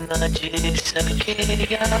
जिसके यहाँ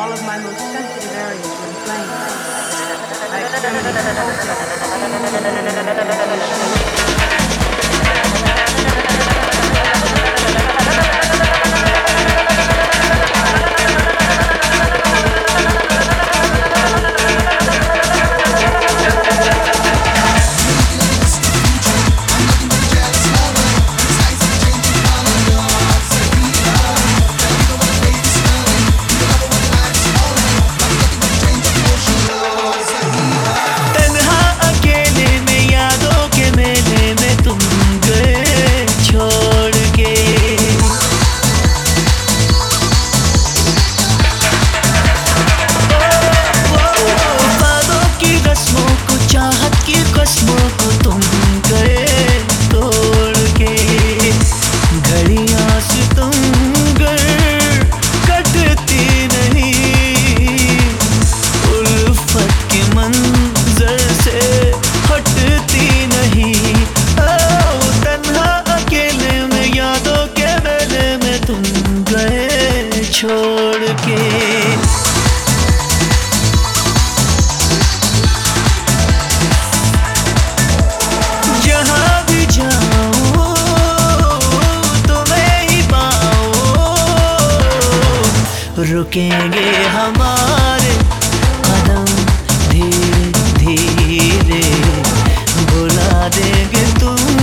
all of my most sensitive areas were inflamed. I the moon. रुकेंगे हमारे कदम धीरे धीरे। बुला देंगे तुम